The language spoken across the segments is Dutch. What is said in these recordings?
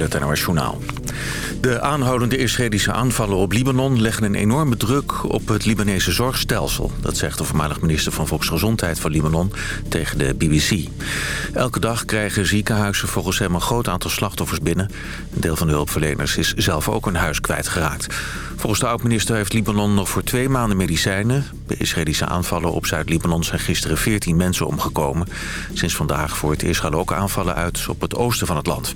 met. De aanhoudende Israëlische aanvallen op Libanon leggen een enorme druk op het Libanese zorgstelsel. Dat zegt de voormalig minister van Volksgezondheid van Libanon tegen de BBC. Elke dag krijgen ziekenhuizen volgens hem een groot aantal slachtoffers binnen. Een deel van de hulpverleners is zelf ook een huis kwijtgeraakt. Volgens de oud-minister heeft Libanon nog voor twee maanden medicijnen. Bij Israëlische aanvallen op Zuid-Libanon zijn gisteren 14 mensen omgekomen. Sinds vandaag voert Israël ook aanvallen uit op het oosten van het land.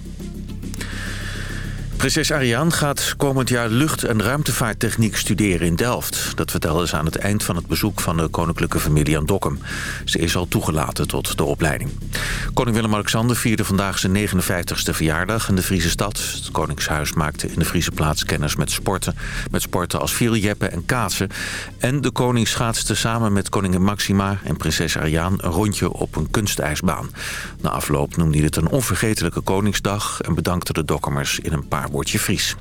Prinses Ariane gaat komend jaar lucht- en ruimtevaarttechniek studeren in Delft. Dat vertelde ze aan het eind van het bezoek van de koninklijke familie aan Dokkum. Ze is al toegelaten tot de opleiding. Koning Willem-Alexander vierde vandaag zijn 59ste verjaardag in de Friese stad. Het Koningshuis maakte in de Friese plaats kennis met sporten. Met sporten als vieljeppen en kaatsen. En de koning schaatste samen met koningin Maxima en prinses Ariane een rondje op een kunstijsbaan. Na afloop noemde hij het een onvergetelijke Koningsdag... en bedankte de Dokkumers in een paar woordje Fries.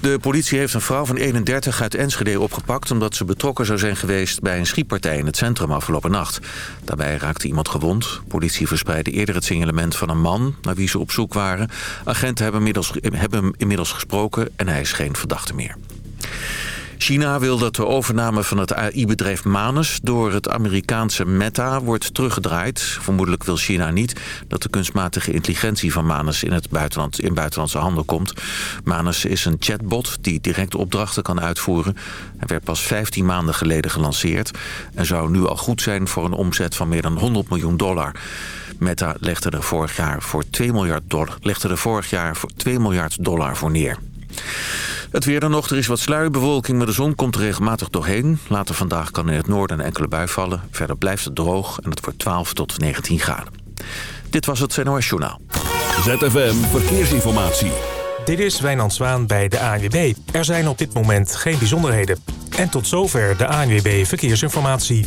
De politie heeft een vrouw van 31 uit Enschede opgepakt... omdat ze betrokken zou zijn geweest bij een schietpartij in het centrum afgelopen nacht. Daarbij raakte iemand gewond. Politie verspreidde eerder het signalement van een man naar wie ze op zoek waren. Agenten hebben, hebben hem inmiddels gesproken en hij is geen verdachte meer. China wil dat de overname van het AI-bedrijf Manus door het Amerikaanse Meta wordt teruggedraaid. Vermoedelijk wil China niet dat de kunstmatige intelligentie van Manus in, het buitenland, in buitenlandse handen komt. Manus is een chatbot die direct opdrachten kan uitvoeren. Hij werd pas 15 maanden geleden gelanceerd en zou nu al goed zijn voor een omzet van meer dan 100 miljoen dollar. Meta legde er vorig jaar voor 2 miljard dollar, legde er vorig jaar voor 2 miljard dollar voor neer. Het weer dan nog. Er is wat sluierbewolking, maar de zon komt er regelmatig doorheen. Later vandaag kan in het noorden een enkele bui vallen. Verder blijft het droog en het wordt 12 tot 19 graden. Dit was het NOS Journaal. ZFM Verkeersinformatie. Dit is Wijnand Zwaan bij de ANWB. Er zijn op dit moment geen bijzonderheden. En tot zover de ANWB Verkeersinformatie.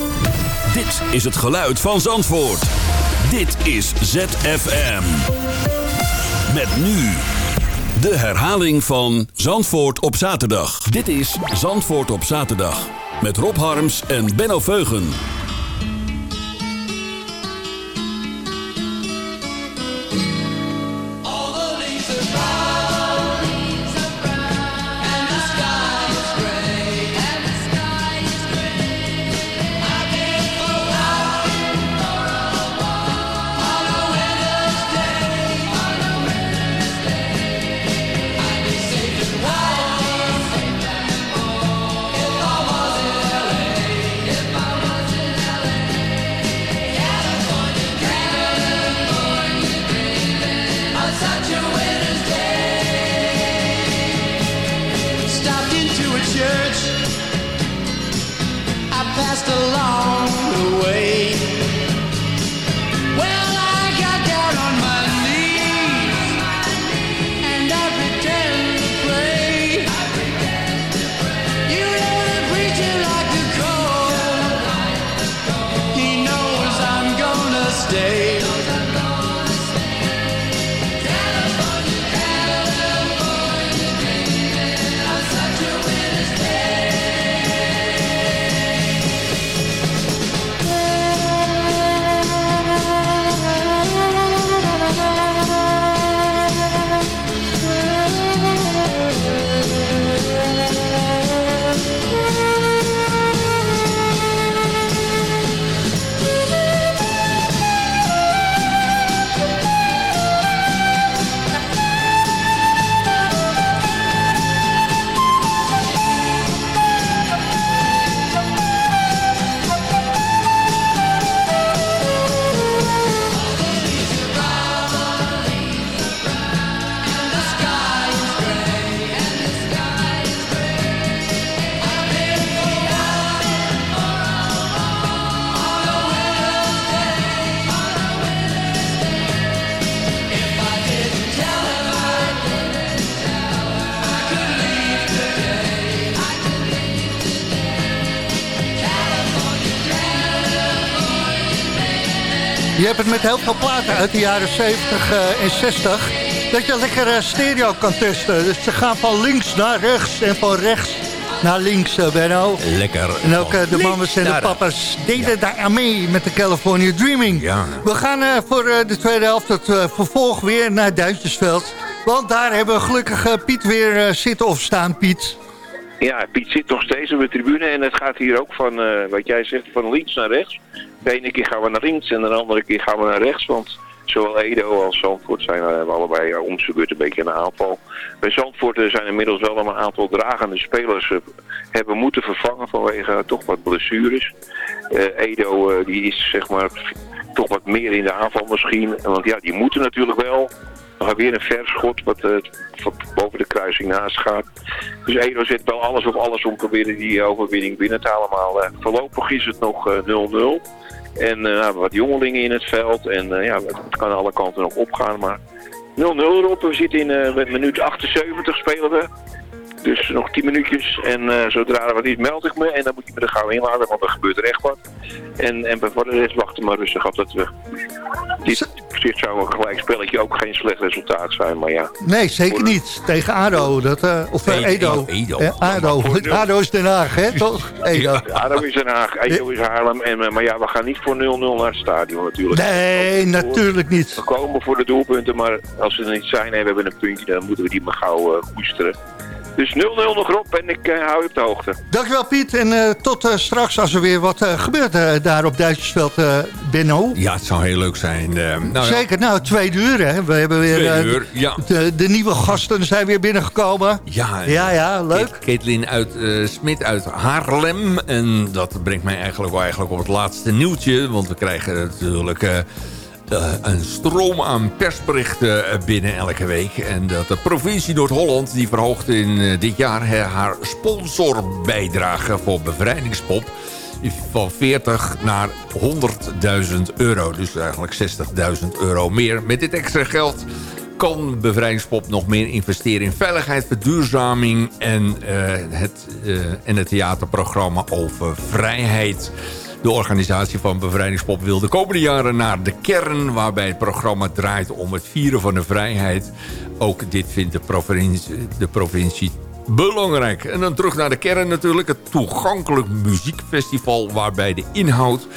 Dit is het geluid van Zandvoort. Dit is ZFM. Met nu de herhaling van Zandvoort op zaterdag. Dit is Zandvoort op zaterdag. Met Rob Harms en Benno Veugen. Met heel veel platen uit de jaren 70 en 60. Dat je lekker stereo kan testen. Dus ze gaan van links naar rechts en van rechts naar links, Benno. Lekker. En ook de mamas en de papa's deden daar aan mee met de California Dreaming. Ja. We gaan voor de tweede helft het vervolg weer naar Duitsersveld. Want daar hebben we gelukkig Piet weer zitten of staan, Piet. Ja, Piet zit nog steeds op de tribune en het gaat hier ook van, uh, wat jij zegt, van links naar rechts. De ene keer gaan we naar links en de andere keer gaan we naar rechts, want zowel Edo als Zandvoort zijn uh, allebei uh, om een beetje in de aanval. Bij Zandvoort zijn inmiddels wel een aantal dragende spelers hebben moeten vervangen vanwege toch wat blessures. Edo die is zeg maar toch wat meer in de aanval misschien, want ja, die moeten natuurlijk wel. We gaan weer een verschot wat, boven de kruising naast gaat. Dus Edo zit wel alles op alles om proberen die overwinning binnen te halen. Maar voorlopig is het nog 0-0. En nou, wat jongelingen in het veld. En ja, het kan alle kanten nog opgaan. Maar 0-0 erop. We zitten in minuut 78 spelen we. Dus nog 10 minuutjes en uh, zodra er wat is meld ik me en dan moet je me er gauw in laten, want er gebeurt er echt wat. En, en voor de rest wachten maar rustig af dat we... Dit op zich zou een gelijk spelletje ook geen slecht resultaat zijn, maar ja. Nee, zeker niet. Tegen ADO, dat, uh, of Edo. Edo. Eh, ADO. ADO is Den Haag, hè, toch? Edo. Ja, ADO is Den Haag, Edo is Haarlem. En, maar ja, we gaan niet voor 0-0 naar het stadion natuurlijk. Nee, natuurlijk niet. We komen voor de doelpunten, maar als ze er niet zijn en we hebben een puntje, dan moeten we die maar gauw uh, koesteren. Dus 0-0 nog erop en ik uh, hou je op de hoogte. Dankjewel Piet en uh, tot uh, straks als er weer wat gebeurt daar op Duitsersveld, Benno. Ja, het zou heel leuk zijn. nou, Zeker, ja. nou twee uur hè. We hebben weer uur, ja. de, de, nieuwe gasten zijn weer binnengekomen. Ja, ja, ja leuk. Caitlin uit Smit uit Haarlem. En dat brengt mij eigenlijk wel eigenlijk op het laatste nieuwtje. Want we krijgen natuurlijk... Uh, een stroom aan persberichten binnen elke week. En dat de provincie Noord-Holland die verhoogt in uh, dit jaar haar sponsorbijdrage voor bevrijdingspop van 40 naar 100.000 euro. Dus eigenlijk 60.000 euro meer. Met dit extra geld kan Bevrijdingspop nog meer investeren in veiligheid, verduurzaming en, het, en het theaterprogramma over vrijheid. De organisatie van Bevrijdingspop wil de komende jaren naar de kern... waarbij het programma draait om het vieren van de vrijheid. Ook dit vindt de provincie, de provincie belangrijk. En dan terug naar de kern natuurlijk. Het toegankelijk muziekfestival waarbij de inhoud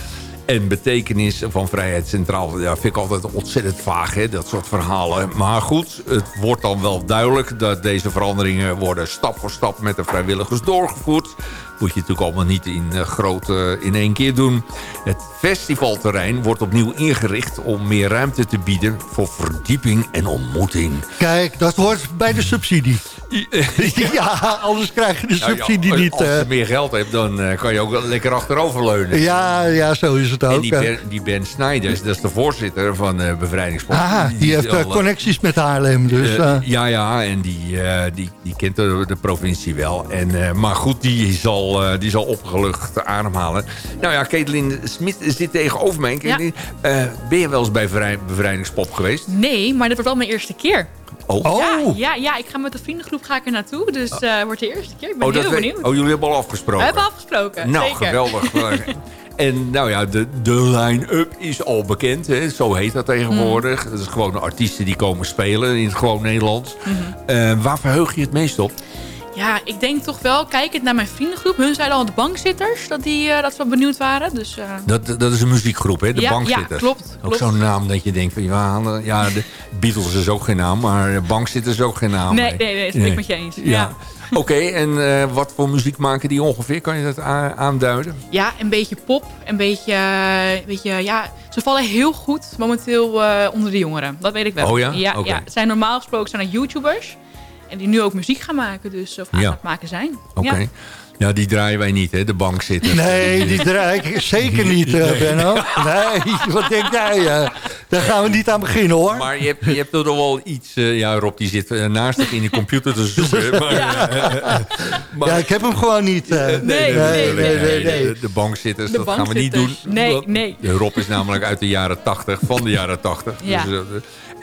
en betekenis van vrijheid centraal. Ja, vind ik altijd ontzettend vaag, hè, dat soort verhalen. Maar goed, het wordt dan wel duidelijk dat deze veranderingen worden stap voor stap met de vrijwilligers doorgevoerd. Moet je natuurlijk allemaal niet in uh, groot uh, in één keer doen. Het festivalterrein wordt opnieuw ingericht om meer ruimte te bieden voor verdieping en ontmoeting. Kijk, dat hoort bij de subsidie. ja, anders krijg je de subsidie nou ja, niet. Als je meer geld hebt, dan uh, kan je ook lekker achteroverleunen. Ja, ja, zo is het ook. En die Ben, die ben Snijders, dat is de voorzitter van uh, Bevrijdingssport. Ah, die, die heeft al, connecties met Haarlem. Dus, uh, ja, ja, en die, die, die kent de, de provincie wel. En, maar goed, die zal, die zal opgelucht ademhalen. Nou ja, Caitlin Smit zit tegenover mij. Caitlin, ja. ben je wel eens bij Bevrijdingspop geweest? Nee, maar dit wordt wel mijn eerste keer. Oh. Ja, ja, ja, ik ga met de vriendengroep ga ik er naartoe. Dus het uh, wordt de eerste keer. Ik ben oh, heel benieuwd. Oh, jullie hebben al afgesproken? We hebben afgesproken, Nou, zeker. geweldig. en nou ja, de, de line-up is al bekend. Hè? Zo heet dat tegenwoordig. Mm. Dat is gewoon de artiesten die komen spelen in het gewoon Nederlands. Mm -hmm. uh, waar verheug je het meest op? Ja, ik denk toch wel, kijkend naar mijn vriendengroep. Hun zeiden al de bankzitters, dat, die, uh, dat ze wel benieuwd waren. Dus, uh... dat, dat is een muziekgroep, hè? De ja, bankzitters. Ja, klopt. Ook zo'n naam dat je denkt van, ja, ja de Beatles is ook geen naam, maar bankzitters is ook geen naam. Nee, nee, nee, dat ben nee. ik met je eens. Ja. ja. Oké, okay, en uh, wat voor muziek maken die ongeveer? Kan je dat aanduiden? Ja, een beetje pop, een beetje, een beetje ja, ze vallen heel goed momenteel onder de jongeren. Dat weet ik wel. Oh ja? Ja, okay. ja. Zijn normaal gesproken zijn het YouTubers. En die nu ook muziek gaan maken, dus of aan ja. het maken zijn. Oké. Okay. Ja. Ja, die draaien wij niet, hè? De bank zitten. Nee, die draai ik zeker niet, uh, Benno. Nee, wat denk jij? Uh, daar gaan we niet aan beginnen, hoor. Maar je hebt, je hebt er wel iets... Uh, ja, Rob, die zit naast zich in de computer te zoeken. Maar, ja. maar, ja, ik heb hem gewoon niet. nee, nee, nee, nee, nee, nee. De, de bankzitters, de dat gaan we niet doen. Nee, nee. Rob is namelijk uit de jaren 80, van de jaren 80. Ja. Dus,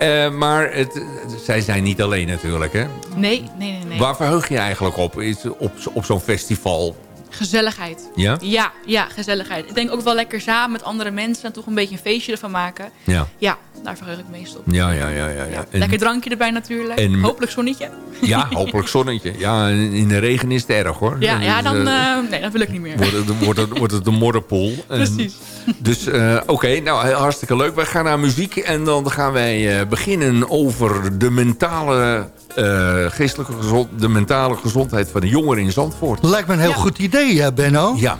uh, maar het, zij zijn niet alleen natuurlijk, hè? Nee, nee, nee. nee. Waar verheug je eigenlijk op? Is op, op zo'n festival? Gezelligheid. Ja? Ja, ja, gezelligheid. Ik denk ook wel lekker samen met andere mensen en toch een beetje een feestje ervan maken. Ja. Ja, daar verheug ik me meest op. Ja, ja, ja. ja, ja. En- Lekker drankje erbij natuurlijk. en- Hopelijk zonnetje. Ja, hopelijk zonnetje. Ja, in de regen is het erg hoor. Ja, ja dan, eh, eh, nee, dat wil ik niet meer. wordt, het, wordt, het, wordt het een modderpoel. Precies. Dus eh, oké, nou hartstikke leuk. Wij gaan naar muziek en dan gaan wij eh, beginnen over de mentale, eh, geestelijke gezond, de mentale gezondheid van de jongeren in Zandvoort. Lijkt me een heel Ja. goed idee, Benno. Ja,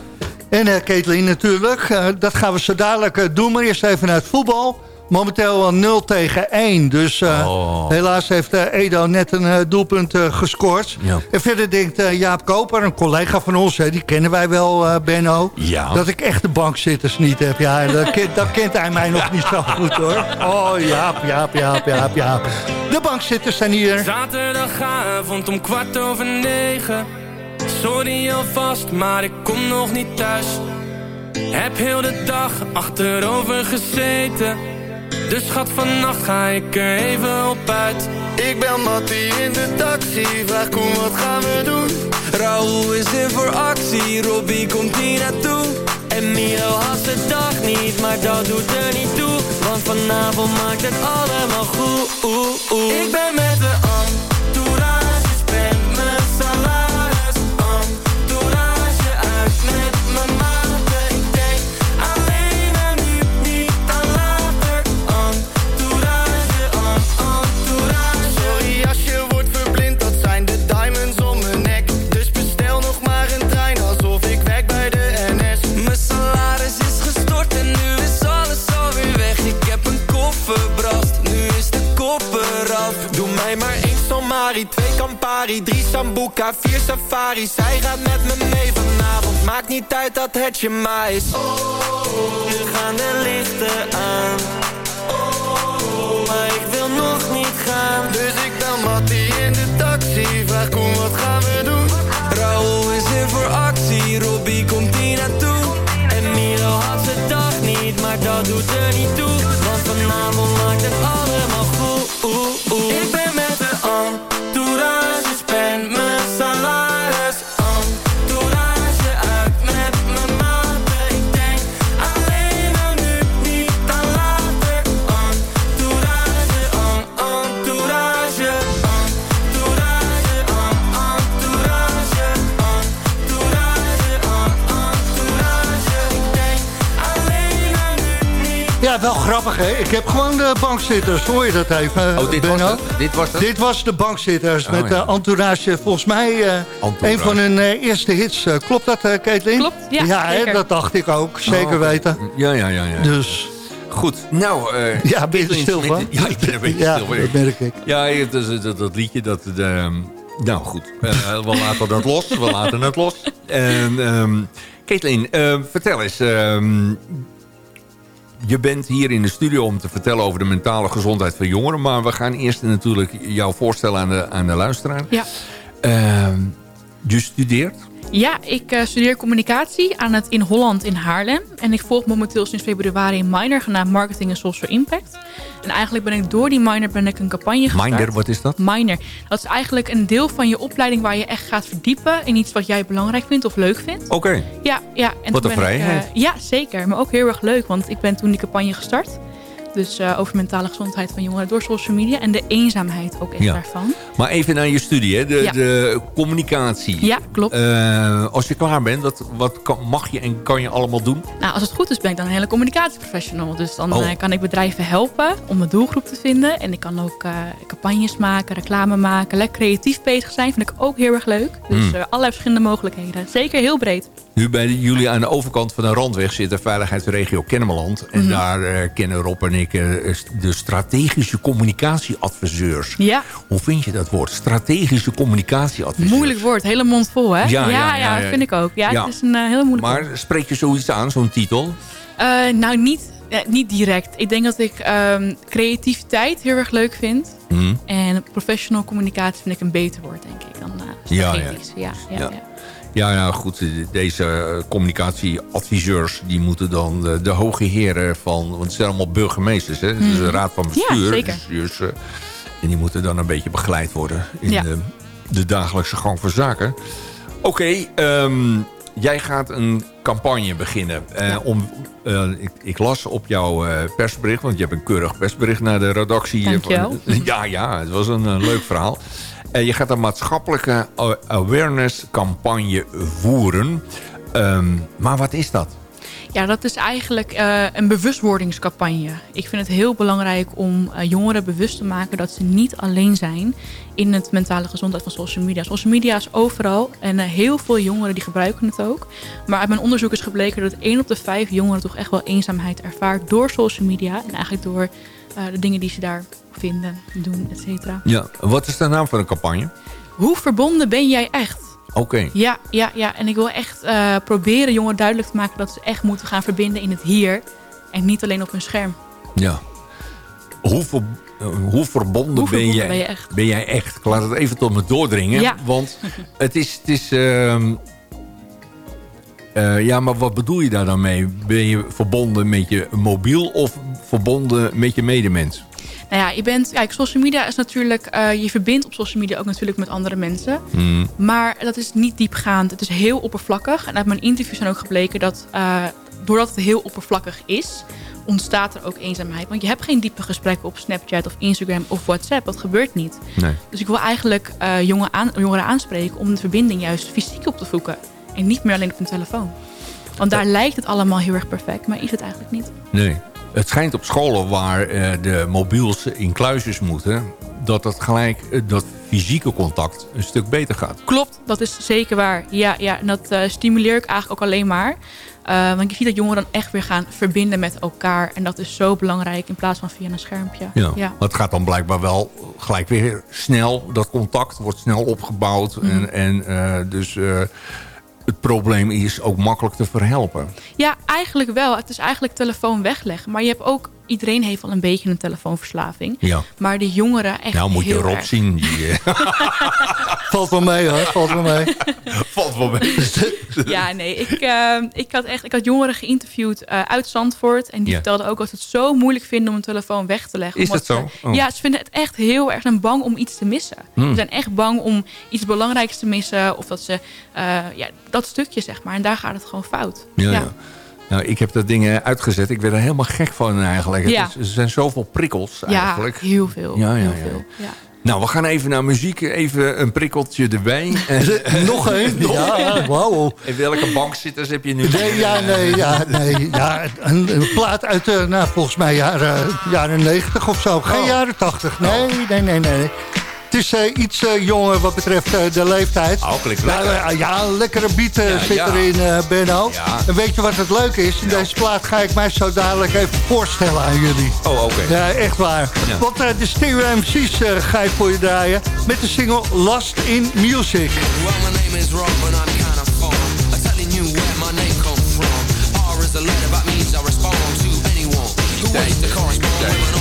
En eh Caitlin natuurlijk, eh, dat gaan we zo dadelijk doen. Maar eerst even naar het voetbal. Momenteel al 0 tegen 1. Dus eh, Oh. helaas heeft eh, Edo net een eh, doelpunt gescoord. Ja. En verder denkt eh, Jaap Koper, een collega van ons... Hè, die kennen wij wel, eh, Benno... Ja. dat ik echt de bankzitters niet heb. Ja, dat, kent, dat kent hij mij nog niet zo goed, hoor. Oh, Jaap, Jaap, Jaap, Jaap, Jaap. De bankzitters zijn hier. Zaterdagavond om kwart over negen Sorry alvast, maar ik kom nog niet thuis Heb heel de dag achterover gezeten Dus schat, vannacht ga ik er even op uit. Ik bel Mattie in de taxi, vraag Koen wat gaan we doen? Raoul is in voor actie, Robbie komt hier naartoe. En Milo had de dag niet, maar dat doet er niet toe. Want vanavond maakt het allemaal goed. Ik ben met de entourage, Sambuca, vier Safari Zij gaat met me mee vanavond. Maakt niet uit dat het je maar is. Nu gaan de lichten aan. Maar ik wil nog niet gaan. Dus ik bel Mattie in de taxi. Vraag Koen wat gaan we doen? Raoul is in voor actie. Robbie komt hier naartoe. En Milo had zijn dag niet Maar dat doet er niet toe. Want vanavond maakt het allemaal goed. Ik ben met de entourage wel grappig, hè? Ik heb gewoon de bankzitters. Hoor je dat even, Oh, dit was het? Dit was het? Dit was de bankzitters met ja. eh, Entourage. Volgens mij eh, Entourage. een van hun eh, eerste hits. Klopt dat, eh Caitlin? Klopt, ja, Ja, hè, zeker. dat dacht ik ook. Zeker Oh, weten. ja, ja, ja. ja. Dus Goed, nou... eh, ja, ben je er stil van? Ja, ik ben een beetje Ja, stil van. dat merk ik. Ja, dat, dat liedje, dat... nou goed, Eh, we laten dat los. We laten het los. En, ehm Caitlin, eh, vertel eens. ehm, je bent hier in de studio om te vertellen over de mentale gezondheid van jongeren. Maar we gaan eerst natuurlijk jou voorstellen aan de, aan de luisteraar. Ja. Ehm, je studeert? Ja, ik eh, studeer communicatie aan het in Holland in Haarlem. En ik volg momenteel sinds februari een minor genaamd Marketing en Social Impact. En eigenlijk ben ik door die minor ben ik een campagne gestart. Minder, wat is dat? Minor. Dat is eigenlijk een deel van je opleiding waar je echt gaat verdiepen in iets wat jij belangrijk vindt of leuk vindt. Oké. Ja, ja. En Wat een ik, eh, vrijheid. ja, zeker. Maar ook heel erg leuk, want ik ben toen die campagne gestart. Dus eh, over mentale gezondheid van jongeren door social media. En de eenzaamheid ook echt Ja. daarvan. Maar even naar je studie, hè? De, Ja. de communicatie. Ja, klopt. Eh, als je klaar bent, wat, wat kan, mag je en kan je allemaal doen? Nou, als het goed is ben ik dan een hele communicatieprofessional. Dus dan Oh. eh, kan ik bedrijven helpen om een doelgroep te vinden. En ik kan ook campagnes maken, reclame maken. Lekker creatief bezig zijn, vind ik ook heel erg leuk. Dus Hmm. allerlei verschillende mogelijkheden. Zeker heel breed. Nu bij jullie aan de overkant van de randweg zit de veiligheidsregio Kennemerland. En Mhm. daar kennen Rob en ik eh, de strategische communicatieadviseurs. Ja, Hoe vind je dat woord? Strategische communicatieadviseurs. moeilijk woord. Hele mond vol, hè? Ja, ja, ja, ja, ja. dat vind ik ook. Ja, het is een eh, heel moeilijk woord. Maar spreek je zoiets aan, zo'n titel? Eh, nou, niet, niet direct. Ik denk dat ik ehm, creativiteit heel erg leuk vind. Hm? En professional communicatie vind ik een beter woord, denk ik, dan strategisch. Ja, ja, Ja. Ja. Ja, goed. Deze eh, communicatieadviseurs... die moeten dan de, de hoge heren van... want het zijn allemaal burgemeesters, hè? Het is Mhm. een raad van bestuur. Dus, eh, en die moeten dan een beetje begeleid worden... in Ja. de, de dagelijkse gang van zaken. Oké, ehm, jij gaat een campagne beginnen. Uh, om, uh, ik, ik, las op jouw uh, persbericht, want je hebt een keurig persbericht naar de redactie. Dankjewel. ja, ja, het was een leuk verhaal. En je gaat een maatschappelijke awareness campagne voeren. Um, maar wat is dat? Ja, dat is eigenlijk uh, een bewustwordingscampagne. Ik vind het heel belangrijk om jongeren bewust te maken dat ze niet alleen zijn in het mentale gezondheid van social media. Social media is overal en heel veel jongeren die gebruiken het ook. Maar uit mijn onderzoek is gebleken dat 1 op de 5 jongeren toch echt wel eenzaamheid ervaart door social media. En eigenlijk door de dingen die ze daar vinden, doen, et cetera. Ja, wat is de naam van de campagne? Hoe verbonden ben jij echt? Oké. Ja, ja, ja, en ik wil echt uh, proberen jongeren duidelijk te maken... dat ze echt moeten gaan verbinden in het hier... en niet alleen op hun scherm. Ja. Hoe, ver, uh, hoe verbonden, hoe ben, jij, ben, je echt? ben jij echt? Ik laat het even tot me doordringen. Ja. Want het is... Het is uh, ja, maar wat bedoel je daar dan mee? Ben je verbonden met je mobiel of verbonden met je medemens? Nou ja, je bent, kijk, social media is natuurlijk, uh, je verbindt op social media ook natuurlijk met andere mensen. Mm. Maar dat is niet diepgaand. Het is heel oppervlakkig. En uit mijn interviews zijn ook gebleken dat, uh, doordat het heel oppervlakkig is, ontstaat er ook eenzaamheid. Want je hebt geen diepe gesprekken op Snapchat of Instagram of WhatsApp. Dat gebeurt niet. Nee. Dus ik wil eigenlijk uh, jongen aan, jongeren aanspreken om de verbinding juist fysiek op te voeken. En niet meer alleen op een telefoon. Want daar lijkt het allemaal heel erg perfect, maar is het eigenlijk niet. Nee. Het schijnt op scholen waar uh, de mobiels in kluisjes moeten... dat dat gelijk uh, dat fysieke contact een stuk beter gaat. Klopt, dat is zeker waar. Ja, ja en dat uh, stimuleer ik eigenlijk ook alleen maar. want je ziet dat jongeren dan echt weer gaan verbinden met elkaar. En dat is zo belangrijk in plaats van via een schermpje. Ja, ja. Maar het gaat dan blijkbaar wel gelijk weer snel. Dat contact wordt snel opgebouwd. Mm. En, en dus het probleem is ook makkelijk te verhelpen. Ja, eigenlijk wel. Het is eigenlijk telefoon wegleggen. Maar je hebt ook... Iedereen heeft al een beetje een telefoonverslaving. Ja. Maar de jongeren echt Nou moet je erg. zien. Die, Valt wel mee hoor, valt wel mee. Valt wel mee. ja, nee. Ik, uh, ik, had echt, ik had jongeren geïnterviewd uh, uit Zandvoort. En die Ja. vertelden ook dat ze het zo moeilijk vinden om een telefoon weg te leggen. Is dat zo? ze- Oh. Ja, ze vinden het echt heel erg. Ze zijn bang om iets te missen. Hmm. Ze zijn echt bang om iets belangrijks te missen. Of dat ze, uh, ja, dat stukje zeg maar. En daar gaat het gewoon fout. Ja, ja. Nou, ik heb dat ding eh, uitgezet. Ik werd er helemaal gek van eigenlijk. Ja. is- er zijn zoveel prikkels eigenlijk. Ja, heel veel. Ja, ja, heel ja. veel. Ja. Nou, we gaan even naar muziek. Even een prikkeltje erbij. En- Nog één? Ja, wauw. In welke bankzitters heb je nu? Nee, ja, nee, ja, nee. Ja, een, een plaat uit, de, nou, volgens mij jaren, jaren 90 of zo. Geen Oh. jaren 80. Nee, nee, nee, nee. Het is eh, iets eh, jonger wat betreft eh, de leeftijd. Oh, klinkt Nou, lekker. ja, een lekkere beat Ja, zit ja. erin, eh Benno. Ja. En weet je wat het leuke is? In deze plaat ga ik mij zo dadelijk even voorstellen aan jullie. Oh, oké. Ja, echt waar. Ja. Want eh, de Stereo MC's ga ik voor je draaien met de single Lost in Music. Well, my name is Rob and I'm kind of fun. I'm telling you where my name comes from. R is a letter that means I respond to anyone who wants to correspond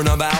torn about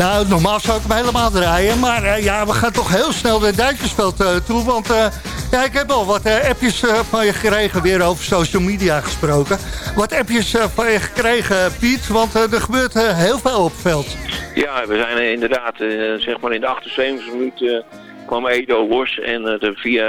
Nou, normaal zou ik hem helemaal draaien. Maar uh, ja, we gaan toch heel snel de Duitsersveld uh, toe. Want uh, ja, ik heb al wat appjes van je gekregen. Weer over social media gesproken. Wat appjes van je gekregen, Piet. Want er gebeurt heel veel op het veld. Ja, we zijn inderdaad, zeg maar in de 78 minuten kwam Edo los. En de via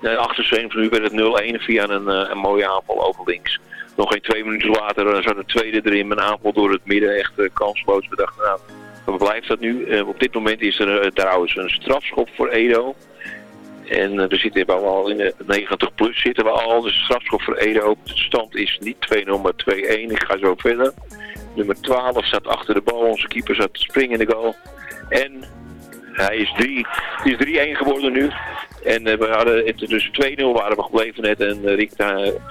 de 78 minuten werd het 0-1 via een, een mooie aanval over links nog geen twee minuten later zat de tweede erin. Mijn aanval door het midden echt kansloos. We dachten, nou, blijft dat nu? Uh, op dit moment is er uh, trouwens een strafschop voor Edo. En we zitten we al in de 90 plus zitten we al. Dus strafschop voor Edo. De stand is niet 2-0, maar 2-1. Ik ga zo verder. Nummer 12 staat achter de bal. Onze keeper zat te springen in de goal. En hij is 3. Het is 3-1 geworden nu. En uh, we hadden het dus 2-0 waren we gebleven net. En uh, Rick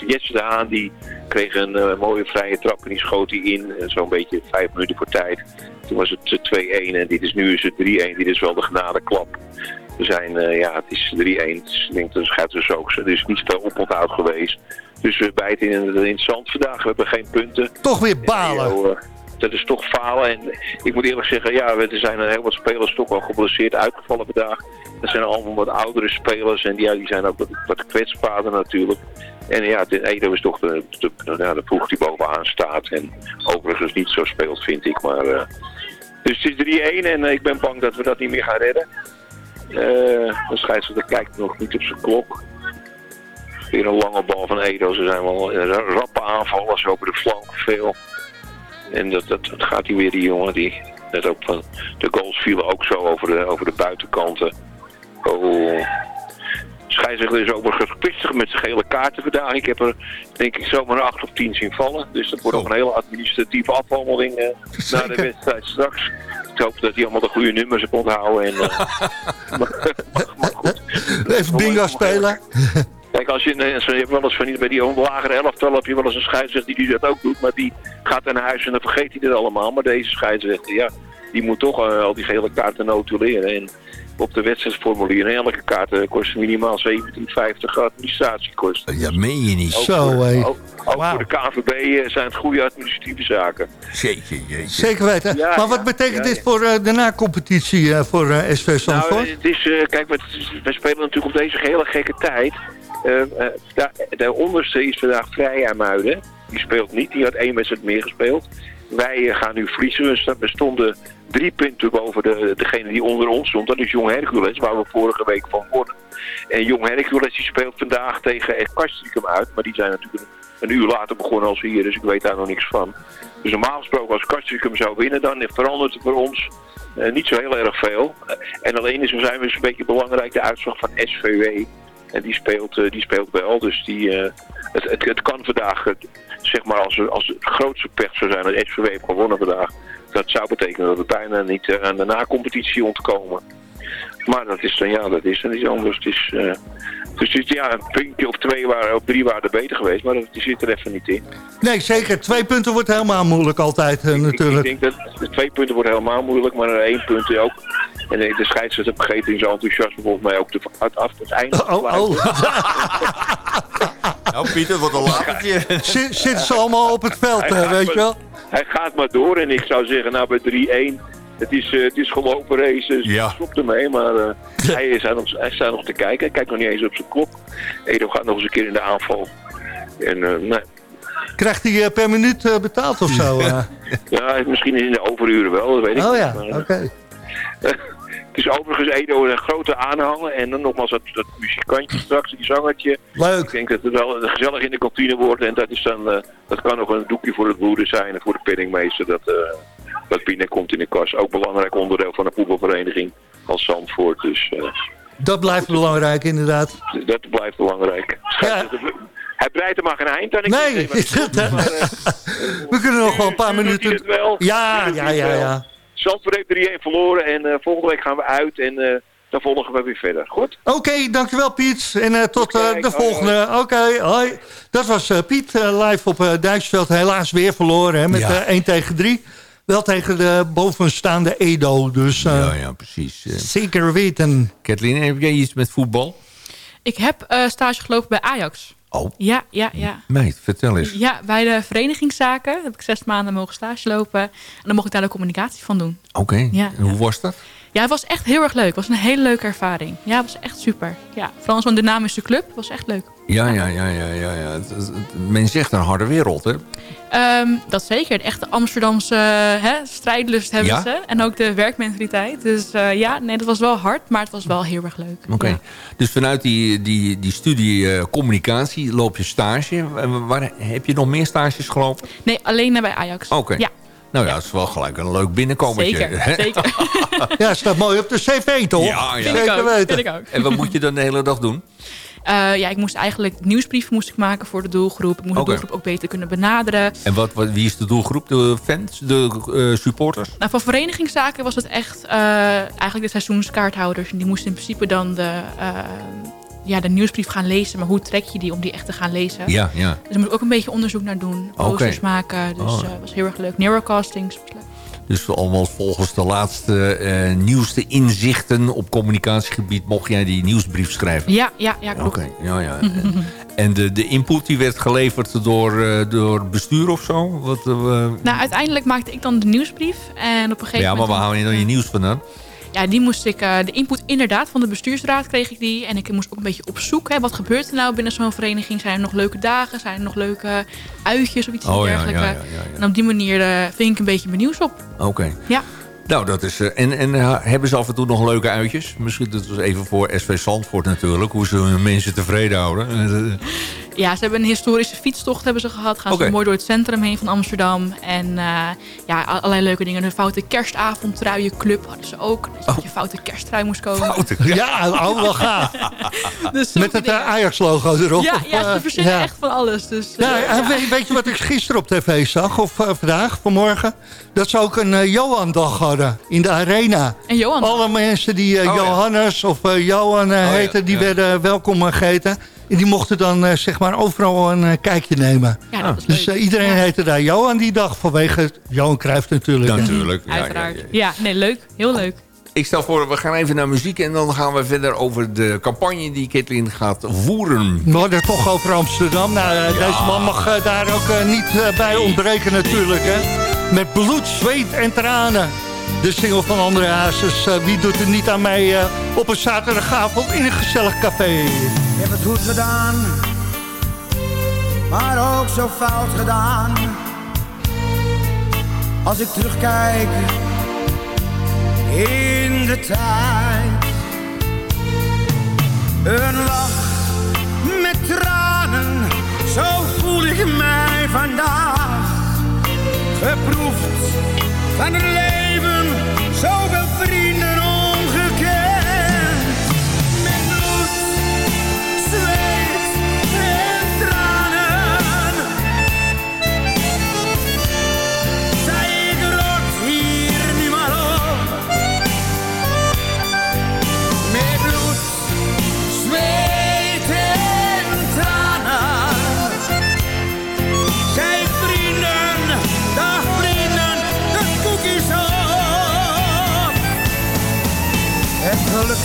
Jesse de Haan die kreeg een uh, mooie vrije trap en die schoot hij in. Zo'n beetje 5 minuten voor tijd. Toen was het 2-1 en dit is nu is het 3-1. Dit is wel de genadeklap. We zijn, ja, het is 3-1. Dus ik denk dat het gaat dus ook. Er is niet veel oponthoud geweest. Dus we bijten in, in het zand vandaag. We hebben geen punten. Toch weer balen. En, dat is toch falen. En ik moet eerlijk zeggen, ja, er zijn een heel wat spelers toch wel geblesseerd uitgevallen vandaag. Dat zijn allemaal wat oudere spelers en ja, die zijn ook wat, wat kwetsbaarder natuurlijk. En ja, Edo is toch de, de, de, de ploeg die bovenaan staat. En overigens niet zo speelt, vind ik. Maar, uh, dus het is 3-1 en uh, ik ben bang dat we dat niet meer gaan redden. Uh, de scheidsrechter kijkt nog niet op zijn klok. Weer een lange bal van Edo. Ze zijn wel rappe aanvallers over de flank veel. En dat, dat, dat gaat hij weer, die jongen. Die, net ook van, de goals vielen ook zo over de, over de buitenkanten. Oh. Scheidsrechter is overigens gepistig met zijn gele kaarten vandaag. Ik heb er denk ik zomaar een 8 of 10 zien vallen. Dus dat wordt nog een hele administratieve afwandeling uh, na de wedstrijd straks. Ik hoop dat hij allemaal de goede nummers heeft onthouden. En, uh, maar, maar goed. Even bingo spelen. Kijk, als je, je hebt wel eens van bij die lagere elftal heb je wel eens een scheidsrechter die dat ook doet. Maar die gaat naar huis en dan vergeet hij dit allemaal. Maar deze scheidsrechter, ja, die moet toch uh, al die gele kaarten notuleren. En op de wedstrijdsformulier. En elke kaart uh, kost minimaal 17,50 administratiekosten. Ja, meen je niet. Zo, hé. Ook, ook wow. voor de KNVB uh, zijn het goede administratieve zaken. Zeker, jeetje. Zeker weten. Ja, maar wat ja, betekent ja, dit ja. voor uh, de na-competitie voor SV Zandvoort? Nou, het is, kijk, we, we spelen natuurlijk op deze hele gekke tijd. de, de onderste is vandaag vrij aan Muiden. Die speelt niet, die had één wedstrijd meer gespeeld. Wij gaan nu verliezen. We stonden drie punten boven de, degene die onder ons stond. Dat is Jong Hercules, waar we vorige week van wonnen. En Jong Hercules die speelt vandaag tegen Castricum uit. Maar die zijn natuurlijk een, uur later begonnen als hier, dus ik weet daar nog niks van. Dus normaal gesproken als Castricum zou winnen, dan verandert het voor ons uh, niet zo heel erg veel. Uh, en alleen is, zijn we dus een beetje belangrijk de uitslag van SVW. En die speelt, uh, die speelt wel, dus die, het, het, het, kan vandaag, zeg maar als, als het grootste pech zou zijn dat SVW heeft gewonnen vandaag dat zou betekenen dat we bijna niet aan de na-competitie ontkomen. Maar dat is dan, ja, dat is dan iets anders. Het is, uh, dus het is, ja, een puntje of twee waren, of drie waren er beter geweest, maar die zit er even niet in. Nee, zeker. Twee punten wordt helemaal moeilijk altijd uh, ik, natuurlijk. Ik, ik denk dat twee punten wordt helemaal moeilijk, maar er één punt ook. En de scheidsrechter vergeet in zijn enthousiasme volgens mij ook de, af, af het einde. Oh, oh. nou Pieter, wat een latertje. Zitten ze allemaal op het veld, weet je wel? Hij gaat maar door en ik zou zeggen, nou bij 3-1... Het is, uh, het is gelopen race, dus ja. stop ermee. Maar uh, hij, is nog, hij staat nog te kijken. Hij kijkt nog niet eens op zijn klok. Edo gaat nog eens een keer in de aanval. En, uh, nee. Krijgt hij per minuut betaald of zo? ja, misschien in de overuren wel, dat weet ik oh, niet. ja, oké. Okay. het is overigens Edo een grote aanhanger. En dan nogmaals dat, dat muzikantje straks, die zangertje. Leuk. Ik denk dat het wel gezellig in de kantine wordt. En dat, is dan, dat kan nog een doekje voor het broeder zijn en voor de penningmeester. Dat dat binnenkomt in de kas. Ook belangrijk onderdeel van een voetbalvereniging als Zandvoort. Dus, uh, dat blijft belangrijk inderdaad. Dat blijft belangrijk. Ja. Hij breidt er maar geen eind aan. Ik nee, weet, maar, maar, uh, we kunnen nog wel een paar minuten... Ja, ja, ja, ja. Zandvoort heeft 3-1 verloren en uh, volgende week gaan we uit. En dan volgen we weer verder. Goed? Oké, dankjewel Piet. En uh, tot uh, de volgende. Oké, okay, hoi. Dat was uh, Piet live op Duitsveld. Helaas weer verloren hè, met ja. 1 tegen 3. Wel tegen de bovenstaande Edo. Dus, ja, ja, precies. Zeker weten. Kathleen, heb jij iets met voetbal? Ik heb stage gelopen bij Ajax. Oh. Ja, ja, ja. Meid, vertel eens. Ja, bij de verenigingszaken heb ik zes maanden mogen stage lopen. En dan mocht ik daar de communicatie van doen. Oké, okay. ja, en hoe ja. was dat? Ja, het was echt heel erg leuk. Het was een hele leuke ervaring. Ja, het was echt super. Ja, vooral zo'n dynamische club. Het was echt leuk. Ja, ja, ja, ja, ja. ja. Men zegt een harde wereld, hè? Um, dat zeker. De echte Amsterdamse hè, strijdlust hebben ja? ze. En ook de werkmentaliteit. Dus uh, ja, nee, dat was wel hard, maar het was wel heel erg leuk. Oké. Okay. Ja. Dus vanuit die, die, die studie uh, communicatie loop je stage. Waar, heb je nog meer stages gelopen? Nee, alleen bij Ajax. Oké. Okay. Ja. Nou ja, dat is wel gelijk een leuk binnenkomertje. Zeker, hè? zeker. ja, staat mooi op de cv, toch? Ja, ja. Vind ik ook. Vind ik ook. En wat moet je dan de hele dag doen? Uh, ja, ik moest eigenlijk nieuwsbrieven moest ik maken voor de doelgroep. Ik moest okay. de doelgroep ook beter kunnen benaderen. En wat, wat, wie is de doelgroep? De fans? De uh, supporters? Nou, voor verenigingszaken was het echt uh, eigenlijk de seizoenskaarthouders. En die moesten in principe dan de, ja, de nieuwsbrief gaan lezen. Maar hoe trek je die om die echt te gaan lezen? Ja, ja. Dus daar moet ik ook een beetje onderzoek naar doen. Posters okay. maken. Dus dat oh. was heel erg leuk. Neurocastings was leuk. Dus allemaal volgens de laatste uh, nieuwste inzichten op communicatiegebied... mocht jij die nieuwsbrief schrijven? Ja, ja, ja klopt. Oké, okay, ja, ja. en de, de input die werd geleverd door, uh, door bestuur of zo? Wat, uh, nou, uiteindelijk maakte ik dan de nieuwsbrief. En op een gegeven ja, moment... maar waar haal je dan je nieuws vandaan? Ja, die moest ik, uh, de input inderdaad van de bestuursraad kreeg ik die. En ik moest ook een beetje op zoek. Hè, wat gebeurt er nou binnen zo'n vereniging? Zijn er nog leuke dagen? Zijn er nog leuke uitjes of iets oh, dergelijks? Ja, ja, ja, en op die manier uh, ving ik een beetje mijn nieuws op. Oké. Okay. Ja. Nou, dat is... Uh, en en hebben ze af en toe nog leuke uitjes? Misschien dat was even voor SV Zandvoort natuurlijk. Hoe ze mensen tevreden houden. Ja, ze hebben een historische fietstocht hebben ze gehad. Gaan okay. ze mooi door het centrum heen van Amsterdam. En uh, ja, allerlei leuke dingen. De Foute Kerstavondtruienclub hadden ze ook. Dat je oh. je foute kersttrui moest komen. Foute, ja, wel gaaf. dus Met het uh, Ajax-logo erop. Ja, ja ze verzinnen ja. echt van alles. Dus, uh, ja, en weet, weet, je wat ik gisteren op tv zag? Of vandaag, vanmorgen? Dat ze ook een Johan-dag hadden in de arena. En Johan? Alle mensen die oh, Johannes ja. of Johan oh, heten, die werden welkom geheten. En die mochten dan uh, zeg maar overal een uh, kijkje nemen. Ja, dat dus uh, iedereen ja. heette daar Johan die dag. Vanwege Johan Cruijff natuurlijk. Natuurlijk. Ja, Uiteraard. Ja, ja, nee, leuk. Heel leuk. Ik stel voor, we gaan even naar muziek en dan gaan we verder over de campagne die Kathleen gaat voeren. We hadden het toch over Amsterdam. Nou, deze man mag daar ook niet bij ontbreken natuurlijk. Hè? Met bloed, zweet en tranen. De single van André Hazes. Wie doet het niet aan mij op een zaterdagavond in een gezellig café? Heb het goed gedaan, maar ook zo fout gedaan. Als ik terugkijk in de tijd. Een lach met tranen, zo voel ik mij vandaag. Geproefd van het leven, zoveel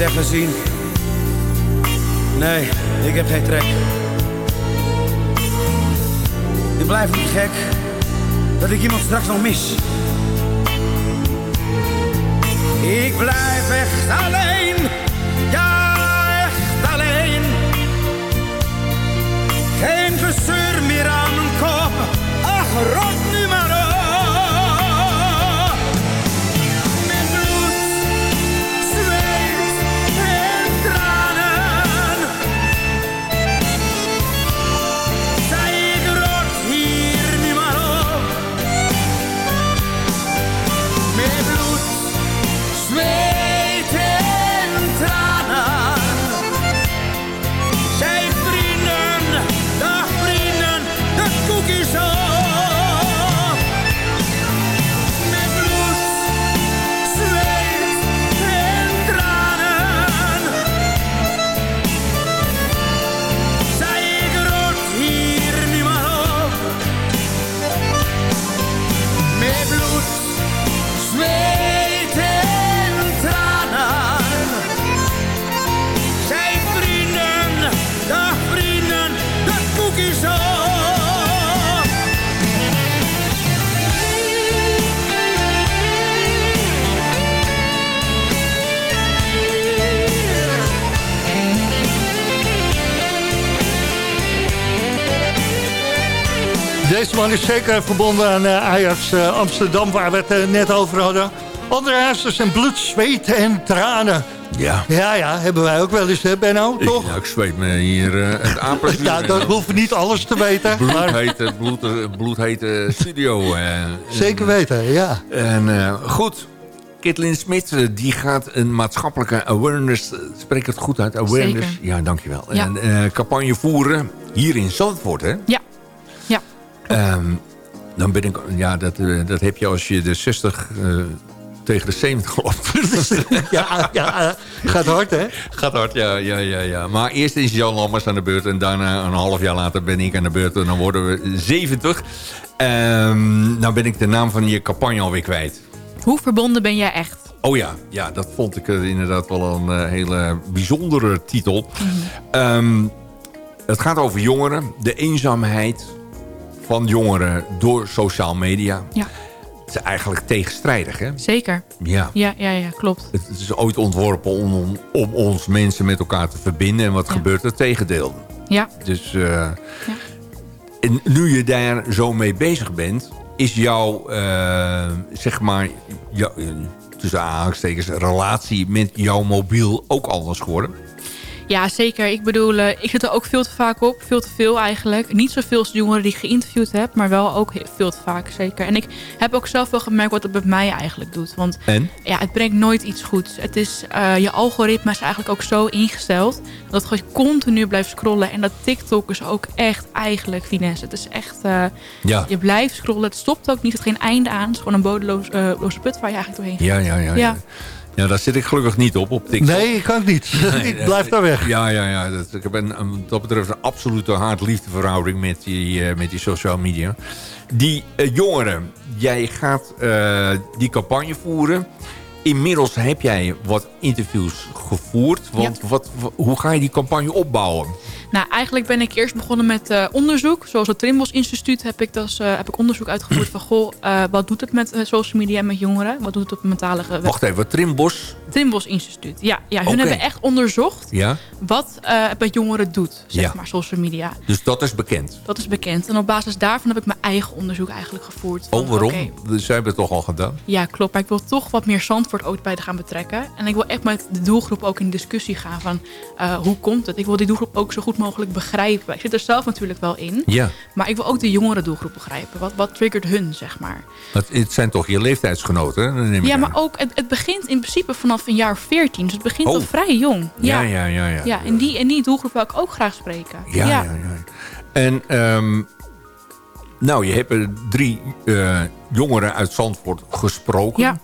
Het echt gezien. Nee, ik heb geen trek. Ik blijf niet gek dat ik iemand straks nog mis. Ik blijf echt alleen, ja echt alleen. Geen gezeur meer aan mijn kop, ach rot Deze man is zeker verbonden aan eh, Ajax eh, Amsterdam, waar we het eh, net over hadden. Andere huisers en bloed, zweet en tranen. Ja. Ja, ja, hebben wij ook wel eens, hè, Benno, Ik, toch? nou, ik zweet me hier eh het aanplezier. Ja, dat hoeven niet alles te weten. Maar Bloedhete, bloed, eh, bloedhete studio. eh. zeker weten, ja. En eh, goed, Kitlin Smit eh, die gaat een maatschappelijke awareness... Spreek ik het goed uit? Awareness? Zeker. Ja, dankjewel. Ja. En eh, campagne voeren hier in Zandvoort, hè? Ja. Ehm, dan ben ik... Ja, dat, eh, dat heb je als je de 60 eh, tegen de 70 loopt. Ja, ja, eh, gaat hard, hè? Gaat hard, ja, ja, ja, ja. Maar eerst is Jan Lammers aan de beurt... en daarna een half jaar later ben ik aan de beurt... en dan worden we 70. Ehm nou ben ik de naam van je campagne alweer kwijt. Hoe verbonden ben jij echt? Oh ja, ja dat vond ik inderdaad wel een hele bijzondere titel. Ehm, het gaat over jongeren, de eenzaamheid van jongeren door sociaal media. Ja. Het is eigenlijk tegenstrijdig, hè? Zeker. Ja. Ja, ja, ja, klopt. Het is ooit ontworpen om, om, om ons mensen met elkaar te verbinden. En wat Ja. gebeurt er? Tegendeel. Ja. Dus eh, en nu je daar zo mee bezig bent... is jouw, eh, zeg maar... Jou, eh, tussen aanhalingstekens, relatie met jouw mobiel ook anders geworden? Ja, zeker. Ik bedoel, eh, ik zit er ook veel te vaak op. Veel te veel eigenlijk. Niet zoveel als de jongeren die ik geïnterviewd heb. Maar wel ook veel te vaak, zeker. En ik heb ook zelf wel gemerkt wat het met mij eigenlijk doet. Want En? ja, het brengt nooit iets goeds. Het is, eh, je algoritme is eigenlijk ook zo ingesteld... dat gewoon continu blijft scrollen. En dat TikTok is ook echt eigenlijk finesse. Het is echt... eh, Ja. Je blijft scrollen. Het stopt ook niet. Het heeft geen einde aan. Het is gewoon een bodeloze loze put waar je eigenlijk doorheen gaat. ja, ja. Ja. ja. ja daar zit ik gelukkig niet op, op TikTok. Nee, ik kan niet. ik blijf daar weg. Ja, ja, ja. Dat, ik heb een, wat dat betreft een absolute haat-liefde verhouding met die, eh, met die social media. Die eh, jongeren, jij gaat eh, die campagne voeren. Inmiddels heb jij wat interviews gevoerd. Want wat, wa- hoe ga je die campagne opbouwen? Nou, eigenlijk ben ik eerst begonnen met eh, onderzoek. Zoals het Trimbos Instituut heb ik, dus, eh, heb ik onderzoek uitgevoerd van... goh, eh, wat doet het met social media en met jongeren? Wat doet het op mentale... Wacht even, Trimbos. Trimbos Instituut. Ja, ja hun hebben echt onderzocht Ja, wat het met jongeren doet, zeg Ja. maar, social media. dus dat is bekend. Dat is bekend. En op basis daarvan heb ik mijn eigen onderzoek eigenlijk gevoerd. van, Oh, waarom? oké, Ze hebben het toch al gedaan? ja, klopt. Maar ik wil toch wat meer Zandvoort ook bij gaan betrekken. En ik wil echt met de doelgroep ook in discussie gaan van hoe komt het? Ik wil die doelgroep ook zo goed mogelijk begrijpen. Ik zit er zelf natuurlijk wel in. Ja. Maar ik wil ook de jongere doelgroep begrijpen. Wat, wat triggert hun, zeg maar. Het, het zijn toch je leeftijdsgenoten? hè? Neem Ja, aan. maar ook, het, het begint in principe vanaf een jaar of 14. Dus het begint Oh. al vrij jong. Ja, ja, ja. ja. Ja, en die, en die doelgroep wil ik ook graag spreken. Ja, ja, ja. En ehm, nou, je hebt er drie eh, jongeren uit Zandvoort gesproken. Ja.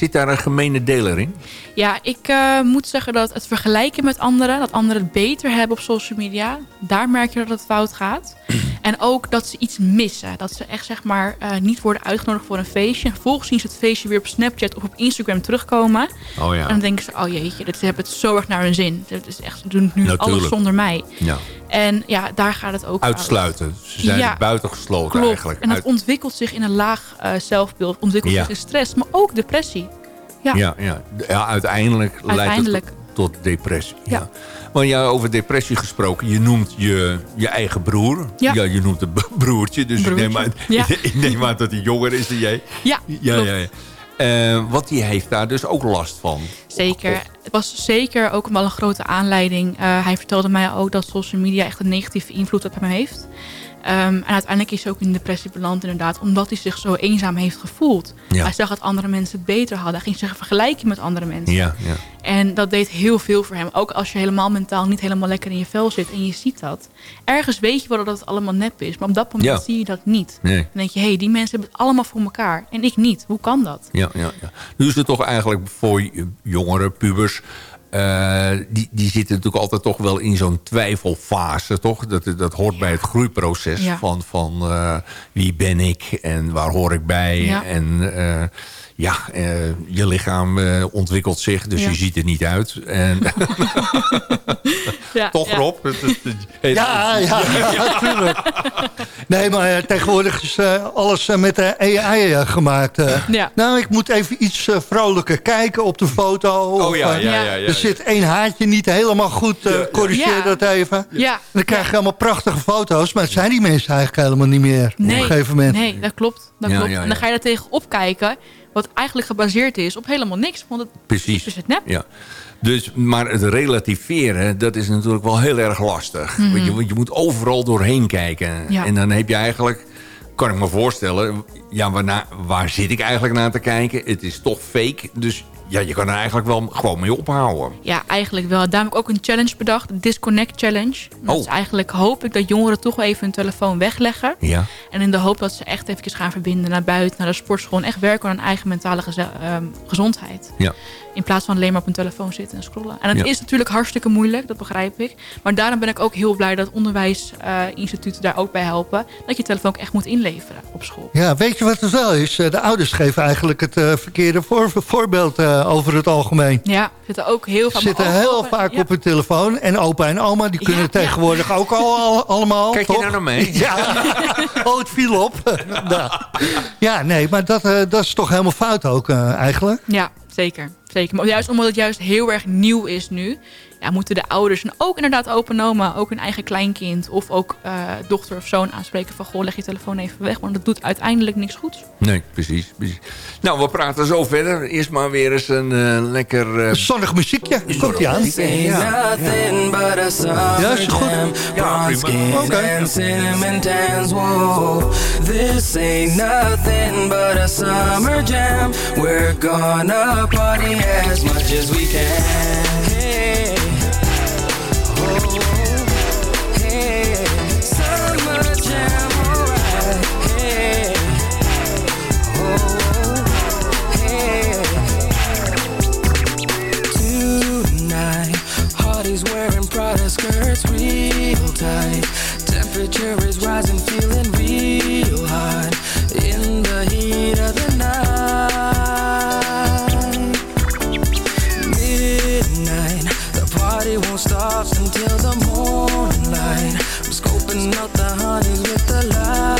Zit daar een gemene deler in? Ja, ik eh, moet zeggen dat het vergelijken met anderen... dat anderen het beter hebben op social media... daar merk je dat het fout gaat. En ook dat ze iets missen. Dat ze echt zeg maar eh, niet worden uitgenodigd voor een feestje. En vervolgens zien ze het feestje weer op Snapchat of op Instagram terugkomen. Oh ja. En dan denken ze, oh jeetje, dit hebben het zo erg naar hun zin. Is echt, ze doen nu Natuurlijk. alles zonder mij. Ja. En ja, daar gaat het ook. Uitsluiten. Ze zijn Ja. buitengesloten Klopt. eigenlijk. En dat Uit- ontwikkelt zich in een laag eh, zelfbeeld. Ontwikkelt Ja. zich in stress, maar ook depressie. Ja. ja. Ja, ja. uiteindelijk, Uiteindelijk. leidt het tot depressie. Ja. Maar ja, over depressie gesproken. Je noemt je, je eigen broer. Ja. je noemt het broertje. Dus Ik, neem aan, ik neem aan dat hij jonger is dan jij. Ja, Ja, ja, Eh, want die heeft daar dus ook last van. Zeker. Het was zeker ook wel een grote aanleiding. Eh, hij vertelde mij ook dat social media echt een negatieve invloed op hem heeft. Ehm, en uiteindelijk is hij ook in depressie beland inderdaad. Omdat hij zich zo eenzaam heeft gevoeld. Ja. Hij zag dat andere mensen het beter hadden. Hij ging zich vergelijken met andere mensen. Ja, ja. En dat deed heel veel voor hem. Ook als je helemaal mentaal niet helemaal lekker in je vel zit en je ziet dat. Ergens weet je wel dat het allemaal nep is. Maar op dat moment zie je dat niet. Nee. Dan denk je, hé, hey, die mensen hebben het allemaal voor elkaar. En ik niet. Hoe kan dat? Ja, ja, ja. Nu is het toch eigenlijk voor jongeren, pubers... eh, die, die zitten natuurlijk altijd toch wel in zo'n twijfelfase, toch? Dat, dat hoort bij het groeiproces Ja. van, van eh, wie ben ik en waar hoor ik bij. Ja. En eh, ja, eh, je lichaam eh, ontwikkelt zich, dus Ja. je ziet er niet uit. En, Ja, toch ja. Rob? Ja, ja, natuurlijk. Nee, maar eh, tegenwoordig is eh, alles met de AI gemaakt. eh. Ja. Nou, ik moet even iets vrolijker kijken op de foto. Oh ja, ja, ja, ja, Er zit één haartje niet helemaal goed, eh, corrigeer Ja. dat even. Ja. En dan krijg je allemaal prachtige foto's, maar het zijn die mensen eigenlijk helemaal niet meer op Nee, een gegeven moment. nee, dat klopt. Dat Ja, klopt. ja, En dan ga je er tegen opkijken. Wat eigenlijk gebaseerd is op helemaal niks. Want het Precies. is het nep. Ja. Dus, maar het relativeren, dat is natuurlijk wel heel erg lastig. Mhm. Want je, want je moet overal doorheen kijken. Ja. En dan heb je eigenlijk, kan ik me voorstellen... Ja, waarna, waar zit ik eigenlijk naar te kijken? Het is toch fake. Dus ja, je kan er eigenlijk wel gewoon mee ophouden. Ja, eigenlijk wel. Daarom heb ik ook een challenge bedacht. De Disconnect Challenge. Dat Oh. is eigenlijk hoop ik dat jongeren toch wel even hun telefoon wegleggen. Ja. En in de hoop dat ze echt even gaan verbinden naar buiten, naar de sportschool. En echt werken aan hun eigen mentale ehm, gezondheid. Ja. In plaats van alleen maar op een telefoon zitten en scrollen. En het Ja. is natuurlijk hartstikke moeilijk, dat begrijp ik. Maar daarom ben ik ook heel blij dat onderwijsinstituten daar ook bij helpen. Dat je telefoon ook echt moet inleveren op school. Ja, weet je wat het wel is? Eh, De ouders geven eigenlijk het eh, verkeerde voor, voorbeeld eh, over het algemeen. Ja, zitten ook heel vaak... zitten heel vaak ja. op hun telefoon. En opa en oma, die kunnen Ja, tegenwoordig ook al, al- allemaal. Kijk je toch? nou naar mee? Ja, oh, het viel op. Nou. ja, nee, maar dat, eh, dat is toch helemaal fout ook eh, eigenlijk. Ja, zeker. Zeker. Maar juist omdat het juist heel erg nieuw is nu... Ja, moeten de ouders en ook inderdaad opa en oma... ook hun eigen kleinkind of ook eh, dochter of zoon aanspreken van... goh, leg je telefoon even weg, want dat doet uiteindelijk niks goeds. Nee, precies, precies. Nou, we praten zo verder. Eerst maar weer eens een eh, lekker... eh, zonnig muziekje, komt ie aan. Ja. Ja, is goed. Ja, prima. this ain't nothing but a summer jam. We're gonna party as much as we can. Hardy's wearing Prada skirts real tight. Temperature is rising, feeling real hot in the heat of the night. Midnight, the party won't stop until the morning light. I'm scoping out the honeys with the light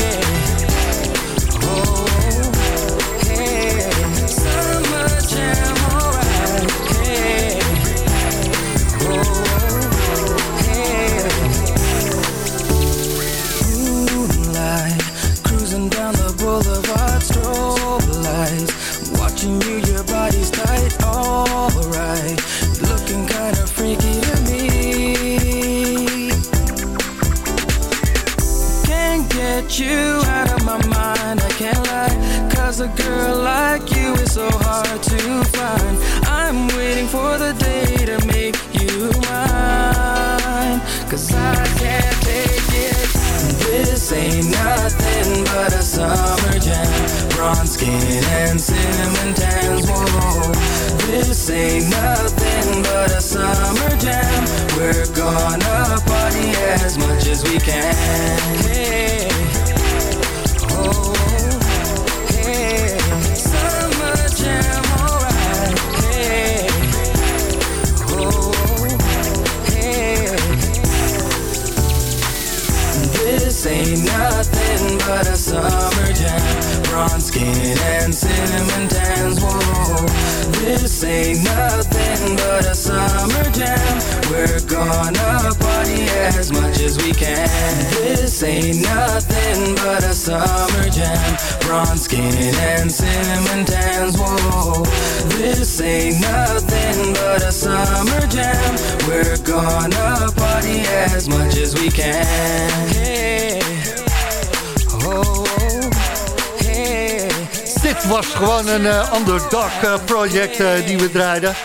Can. We can. This ain't nothing but a summer jam. Bronze skin and cinnamon tans. Whoa, this ain't nothing but a summer jam. We're gonna party as much as we can. Hey, oh, hey. Dit was gewoon een eh, underdog eh, project eh, die we draaiden.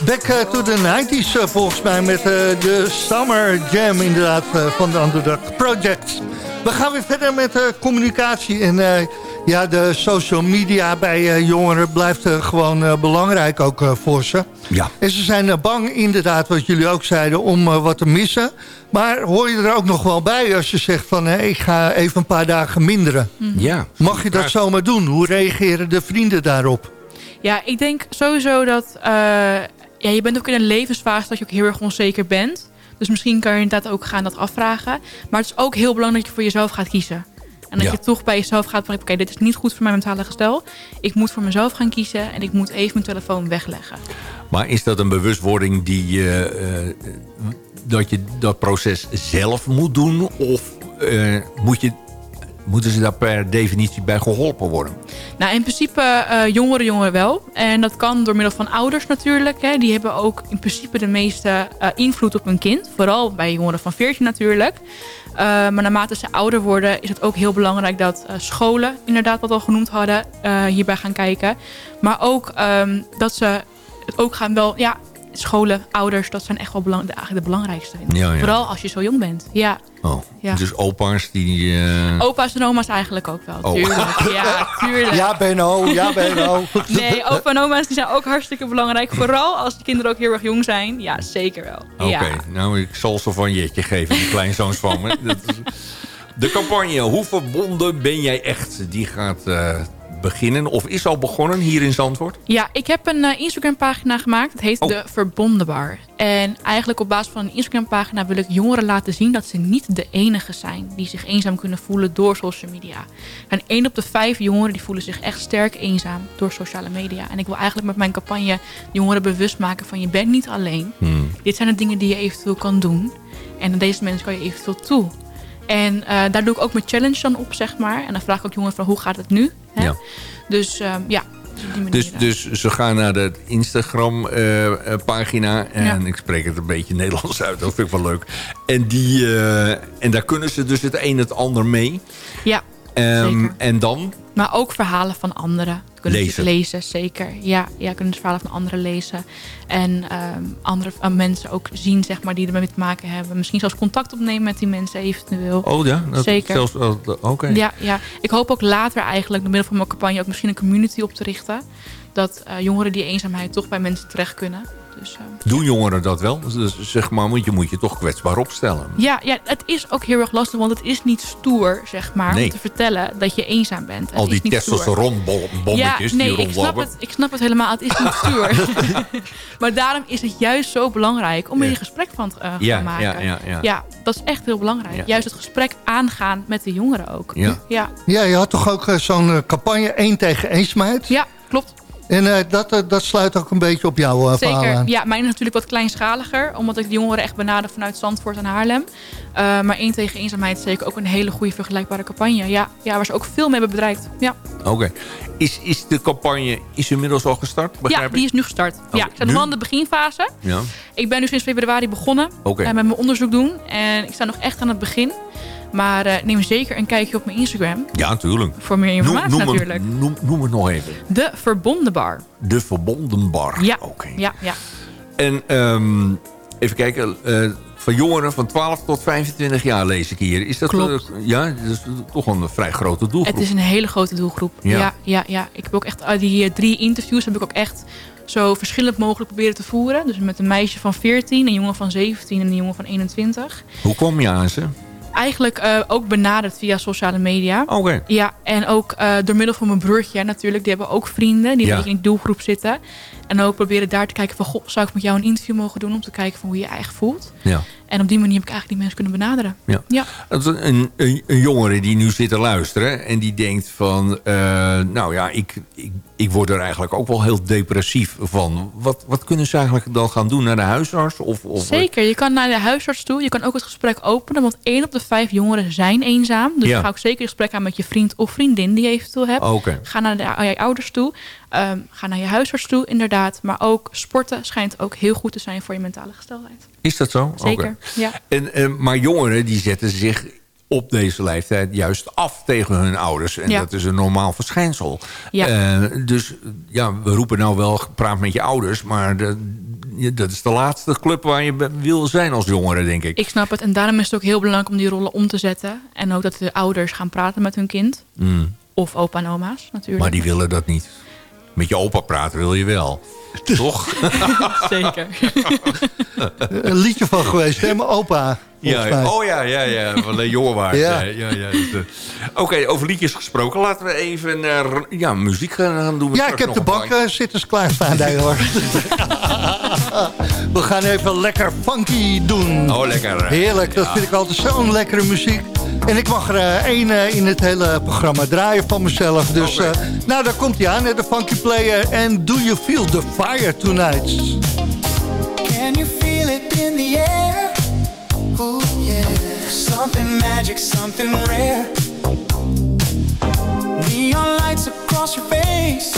Back eh, to the 90s eh, volgens mij met eh, de Summer Jam inderdaad van de Underdog Project. We gaan weer verder met eh, communicatie en eh, ja, de social media bij eh, jongeren blijft gewoon eh, belangrijk ook eh, voor ze. Ja. En ze zijn bang inderdaad, wat jullie ook zeiden, om wat te missen. Maar hoor je er ook nog wel bij als je zegt van eh, ik ga even een paar dagen minderen. Ja. Mag je dat zomaar doen? Hoe reageren de vrienden daarop? Ja, ik denk sowieso dat... eh, ja, je bent ook in een levensfase dat je ook heel erg onzeker bent. Dus misschien kan je inderdaad ook gaan dat afvragen. Maar het is ook heel belangrijk dat je voor jezelf gaat kiezen. En dat Ja. je toch bij jezelf gaat van... oké, dit is niet goed voor mijn mentale gestel. Ik moet voor mezelf gaan kiezen en ik moet even mijn telefoon wegleggen. Maar is dat een bewustwording die eh, dat je dat proces zelf moet doen? Of eh, moet je, moeten ze daar per definitie bij geholpen worden? Nou, in principe eh, jongeren, jongeren wel. En dat kan door middel van ouders natuurlijk. Hè. Die hebben ook in principe de meeste eh, invloed op hun kind. Vooral bij jongeren van 14 natuurlijk. Eh, maar naarmate ze ouder worden is het ook heel belangrijk dat scholen, inderdaad wat al genoemd hadden, hierbij gaan kijken. Maar ook ehm, dat ze het ook gaan wel, ja, scholen, ouders, dat zijn echt wel belang, de, eigenlijk de belangrijkste. Ja, ja. Vooral als je zo jong bent. Ja. Oh, Ja. dus opa's die... eh, Opa's en oma's eigenlijk ook wel, Oh. tuurlijk. Ja, tuurlijk. Ja, Benno, ja, Benno. Nee, opa en oma's die zijn ook hartstikke belangrijk. Vooral als de kinderen ook heel erg jong zijn. Ja, zeker wel. Oké, Ja. nou ik zal ze van Jetje geven, die kleinzoons van me. Dat is- De campagne Hoe verbonden ben jij echt? Die gaat eh, beginnen of is al begonnen hier in Zandvoort. ja, ik heb een eh, Instagram pagina gemaakt. Het heet Oh. De Verbonden Bar. En eigenlijk op basis van een Instagram pagina wil ik jongeren laten zien... dat ze niet de enige zijn die zich eenzaam kunnen voelen door social media. En één op de vijf jongeren die voelen zich echt sterk eenzaam door sociale media. En ik wil eigenlijk met mijn campagne jongeren bewust maken van... je bent niet alleen. Hmm. Dit zijn de dingen die je eventueel kan doen. En aan deze mensen kan je eventueel toe. En eh, daar doe ik ook mijn challenge dan op, zeg maar. En dan vraag ik ook jongeren van hoe gaat het nu? Hè? Ja. Dus ehm, ja. Dus, eh. dus ze gaan naar de Instagram-pagina. en Ja. ik spreek het een beetje Nederlands uit. Dat vind ik wel leuk. En, die, eh, en daar kunnen ze dus het een het ander mee. Ja, Zeker. en dan? Maar ook verhalen van anderen. Kunnen ze Lezen. lezen, zeker. Ja, ja, kunnen ze verhalen van anderen lezen. En ehm, andere eh, mensen ook zien, zeg maar, die ermee te maken hebben. Misschien zelfs contact opnemen met die mensen eventueel. Oh ja? Dat- Zeker. Zelfs, oh, Oké. Ja, ja, ik hoop ook later eigenlijk, door middel van mijn campagne, ook misschien een community op te richten. Dat eh, jongeren die eenzaamheid toch bij mensen terecht kunnen. Dus, eh, Doen jongeren dat wel? Dus zeg maar, want je moet je toch kwetsbaar opstellen. ja, ja, het is ook heel erg lastig, want het is niet stoer, zeg maar, Nee. om te vertellen dat je eenzaam bent. Het Al die is niet stoer. testosteronbommetjes ja, nee, die ik snap, rondlopen. het, ik snap het helemaal. Het is niet stoer. maar daarom is het juist zo belangrijk om er een gesprek van te eh, Ja, gaan maken. ja, ja, ja. dat is echt heel belangrijk. Ja. Juist het gesprek aangaan met de jongeren ook. Ja. ja. Ja, je had toch ook eh, zo'n campagne 1 tegen eenzaamheid? Ja, klopt. En eh, dat, eh, dat sluit ook een beetje op jouw uh, verhaal Zeker. aan. Ja, mijn is natuurlijk wat kleinschaliger. Omdat ik de jongeren echt benader vanuit Zandvoort en Haarlem. Uh, maar één tegen eenzaamheid is zeker ook een hele goede vergelijkbare campagne. Ja, ja waar ze ook veel mee hebben bereikt. Ja, Oké. Is, is de campagne is inmiddels al gestart? ja die is nu gestart. Oké, Ja, ik sta nog in de beginfase. Ja. Ik ben nu sinds februari begonnen Oké. eh, met mijn onderzoek doen. En ik sta nog echt aan het begin. Maar eh, neem zeker een kijkje op mijn Instagram. Ja, natuurlijk. Voor meer informatie noem, noem natuurlijk. Het, noem, noem het nog even. De Verbonden Bar. De Verbonden Bar. Ja, Oké. ja, ja. En ehm, even kijken. eh, van jongeren van 12 tot 25 jaar lees ik hier. Is dat Klopt. eh, ja, dat is toch een vrij grote doelgroep. Het is een hele grote doelgroep. Ja. Ja, ja, ja. Ik heb ook echt uit die drie interviews heb ik ook echt zo verschillend mogelijk proberen te voeren. Dus met een meisje van 14, een jongen van 17 en een jongen van 21. Hoe kwam je aan ze? Eigenlijk eh, ook benaderd via sociale media. Oké. Ja, en ook eh, door middel van mijn broertje natuurlijk. Die hebben ook vrienden die Ja. in die doelgroep zitten. En ook proberen daar te kijken van... Goh, zou ik met jou een interview mogen doen... om te kijken van hoe je je eigen voelt. Ja. En op die manier heb ik eigenlijk die mensen kunnen benaderen. Ja. Ja. Een, een, een jongere die nu zit te luisteren en die denkt van... eh, nou ja, ik, ik, ik word er eigenlijk ook wel heel depressief van. Wat, wat kunnen ze eigenlijk dan gaan doen naar de huisarts? Of, of Zeker, je kan naar de huisarts toe. Je kan ook het gesprek openen. Want één op de vijf jongeren zijn eenzaam. Dus Ja. ga ook zeker een gesprek aan met je vriend of vriendin die je eventueel hebt. Oké. Ga naar de, aan je ouders toe. Ehm, ga naar je huisarts toe, inderdaad. Maar ook sporten schijnt ook heel goed te zijn voor je mentale gesteldheid. Is dat zo? Zeker, ja. En, eh, maar jongeren die zetten zich op deze leeftijd juist af tegen hun ouders. En Ja. dat is een normaal verschijnsel. Ja. Eh, dus ja, we roepen nou wel, praat met je ouders. Maar de, dat is de laatste club waar je wil zijn als jongere, denk ik. Ik snap het. En daarom is het ook heel belangrijk om die rollen om te zetten. En ook dat de ouders gaan praten met hun kind. Mm. Of opa en oma's natuurlijk. Maar die willen dat niet. Met je opa praten wil je wel. Toch? Zeker. Een liedje van geweest, hè? Mijn opa. Mij. Ja, oh ja, ja, ja, van de jongewaard. Ja. ja. Ja, dus, eh, Oké, over liedjes gesproken. Laten we even naar ja, muziek gaan doen. we Ja, ik heb de een bank uh, zitten eens klaarstaan. Nee, hoor. We gaan even lekker funky doen. Oh, lekker. Heerlijk, dat Ja. vind ik altijd zo'n lekkere muziek. En ik mag er eh, één eh, in het hele programma draaien van mezelf. Dus eh, nou, daar komt hij aan, de Funky Player. En Do You Feel the Fire Tonight? Can you feel it in the air? Something magic, something rare. Neon lights across your face.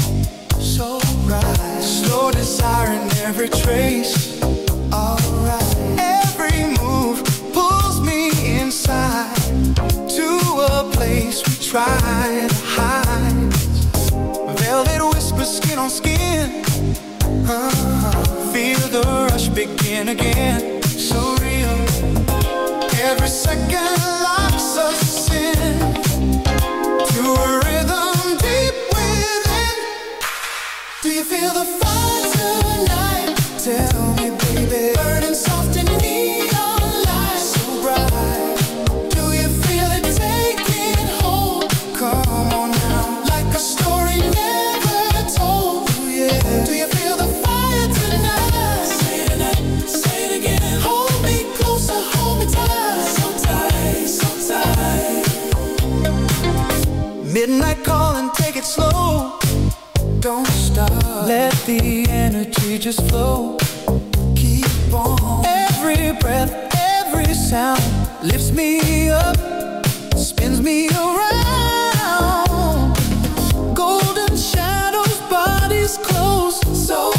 So right. Slow desire in every trace. Alright. Every move pulls me inside to a place we try to hide. Velvet whisper, skin on skin. Uh, feel the rush begin again. Feel the fire tonight? Tell the energy just flow. Keep on. Every breath, every sound lifts me up, spins me around. Golden shadows, bodies close. So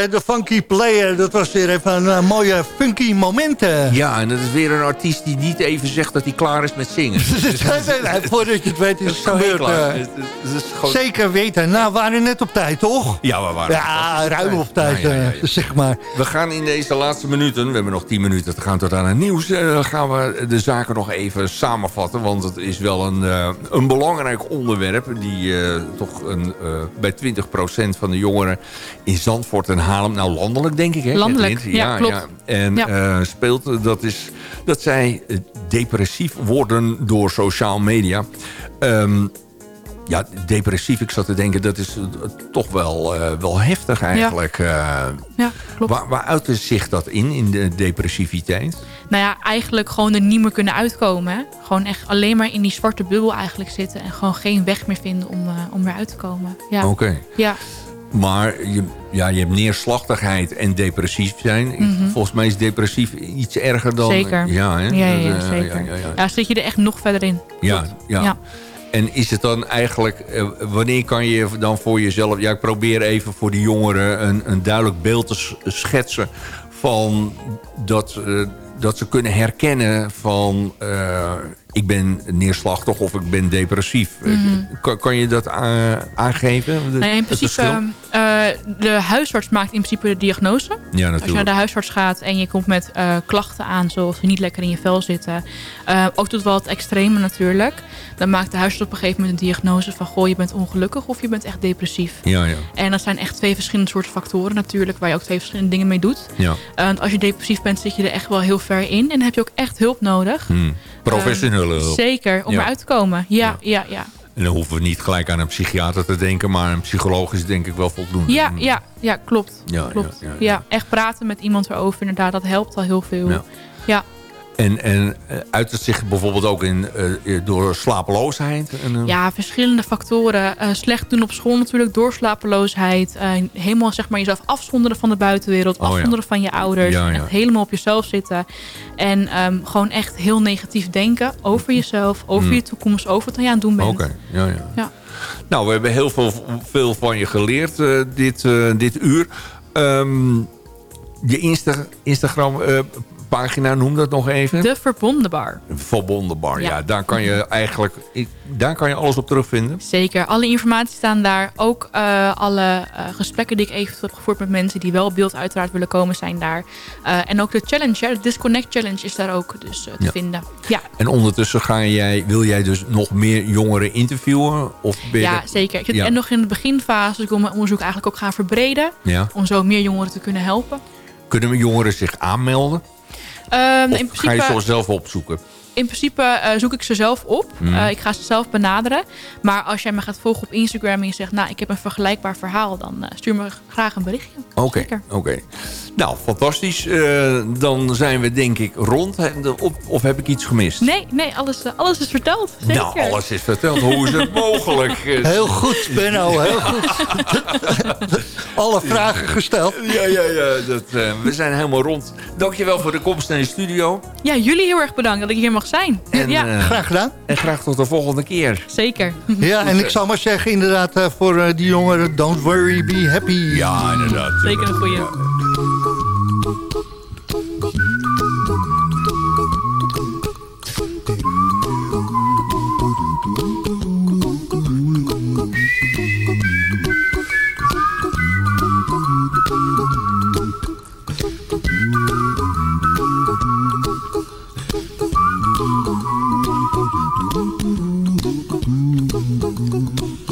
hè, de Funky Player. Dat was weer even een eh, mooie funky moment. eh. Ja, en dat is weer een artiest die niet even zegt dat hij klaar is met zingen. Nee, nee, Voordat je het weet is het gebeurd. klaar. eh. Gewoon- Zeker weten. Nou, we waren net op tijd, toch? Ja, we waren Ja, ruim op tijd, Ja, ja, ja, ja. eh, zeg maar. We gaan in deze laatste minuten, we hebben nog 10 minuten te gaan tot aan het nieuws... eh, dan gaan we de zaken nog even samenvatten. Want het is wel een, eh, een belangrijk onderwerp... die eh, toch een, eh, bij 20% van de jongeren in Zandvoort en Haarlem... nou, landelijk denk ik, hè? Landelijk, Kathleen? ja, klopt. En Ja. eh, speelt, dat is dat zij eh, depressief worden door sociaal media... Ehm, ja, depressief, ik zat te denken, dat is eh, toch wel, eh, wel heftig eigenlijk. eh. Ja, klopt. Waar, waar uit zich dat in, in de depressiviteit? Nou ja, eigenlijk gewoon er niet meer kunnen uitkomen. Hè? Gewoon echt alleen maar in die zwarte bubbel eigenlijk zitten. En gewoon geen weg meer vinden om, eh, om eruit te komen. Ja. Oké. Ja. Maar je, ja, je hebt neerslachtigheid en depressief zijn. Mhm. Volgens mij is depressief iets erger dan... Zeker. Ja, hè? Ja, ja, eh, zeker. Ja, ja, ja. Zit je er echt nog verder in. Ja, ja. En is het dan eigenlijk... eh, wanneer kan je dan voor jezelf... Ja, ik probeer even voor die jongeren een, een duidelijk beeld te schetsen... van dat, eh, dat ze kunnen herkennen van... ik ben neerslachtig of ik ben depressief. Eh, Mhm. Kan, kan je dat a- aangeven? De- Nou in principe, eh, de huisarts maakt in principe de diagnose. Ja, Als je naar de huisarts gaat en je komt met eh, klachten aan... zoals je niet lekker in je vel zitten. eh, ook tot wel het extreme natuurlijk. Dan maakt de huisarts op een gegeven moment een diagnose van... goh, je bent ongelukkig of je bent echt depressief. Ja, ja. En dat zijn echt twee verschillende soorten factoren natuurlijk... waar je ook twee verschillende dingen mee doet. ja. Eh, want als je depressief bent, zit je er echt wel heel ver in. En dan heb je ook echt hulp nodig. Hm. Professionele hulp. Zeker, om eruit te komen. Ja, ja, ja. En dan hoeven we niet gelijk aan een psychiater te denken... maar een psycholoog is denk ik wel voldoende. Ja, ja, ja, klopt. Ja, klopt. ja, ja, Ja, echt praten met iemand erover. Inderdaad, dat helpt al heel veel. Ja. En, en eh, uit het zich bijvoorbeeld ook in, eh, door slapeloosheid? En, eh, Ja, verschillende factoren. Eh, slecht doen op school natuurlijk, door slapeloosheid. Eh, helemaal zeg maar jezelf afzonderen van de buitenwereld. Oh, ja. afzonderen van je ouders. Ja, ja. Echt helemaal op jezelf zitten. En ehm, gewoon echt heel negatief denken over jezelf. Over Hmm. je toekomst, over wat je aan het doen bent. Oké, ja, ja. Ja. Nou, we hebben heel veel, veel van je geleerd eh, dit, eh, dit uur. Ehm, je Insta, Instagram eh, pagina, noem dat nog even. De Verbonden Bar. Verbonden bar, ja. Ja. Daar kan je eigenlijk ik- daar kan je alles op terugvinden. Zeker, alle informatie staan daar. Ook eh, alle eh, gesprekken die ik even heb gevoerd met mensen die wel op beeld uiteraard willen komen, zijn daar. Eh, en ook de challenge, hè, de Disconnect Challenge is daar ook dus te Ja. vinden. Ja, En ondertussen ga jij, wil jij dus nog meer jongeren interviewen? Of ja er- zeker. Ik zit Ja. en nog in de beginfase, dus ik wil mijn onderzoek eigenlijk ook gaan verbreden. Ja. Om zo meer jongeren te kunnen helpen. Kunnen jongeren zich aanmelden? Ehm, in ga je principe, ze zelf opzoeken? in principe eh, zoek ik ze zelf op. Hmm. Eh, ik ga ze zelf benaderen. Maar als jij me gaat volgen op Instagram en je zegt... nou, ik heb een vergelijkbaar verhaal... dan eh, stuur me graag een berichtje. Oké, oké. Nou, fantastisch. Eh, dan zijn we denk ik rond. Of, of heb ik iets gemist? Nee, nee, alles, eh, alles is verteld. Zeker. Nou, alles is verteld. Hoe is het mogelijk? Heel goed, Benno, heel goed. Alle vragen gesteld. Ja, ja, ja. Dat, eh, we zijn helemaal rond. Dankjewel voor de komst naar de studio. Ja, jullie heel erg bedankt dat ik hier mag zijn. En, ja, Graag gedaan. En graag tot de volgende keer. zeker. Ja, en ik zou maar zeggen inderdaad eh, voor die jongeren... Don't worry, be happy. Ja, inderdaad. Zeker een goeie.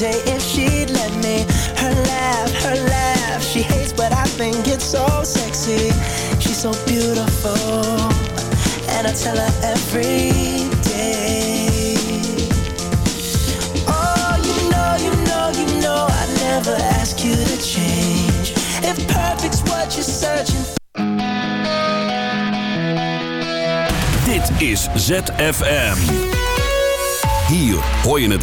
day if she'd let me. Her laugh, her laugh, she hates, but I think it's so sexy. She's so beautiful, and I tell her every day. Oh, you know, you know, you know, I never ask you to change. If perfect's what you're searching for. Dit is ZFM. Hier hoor je het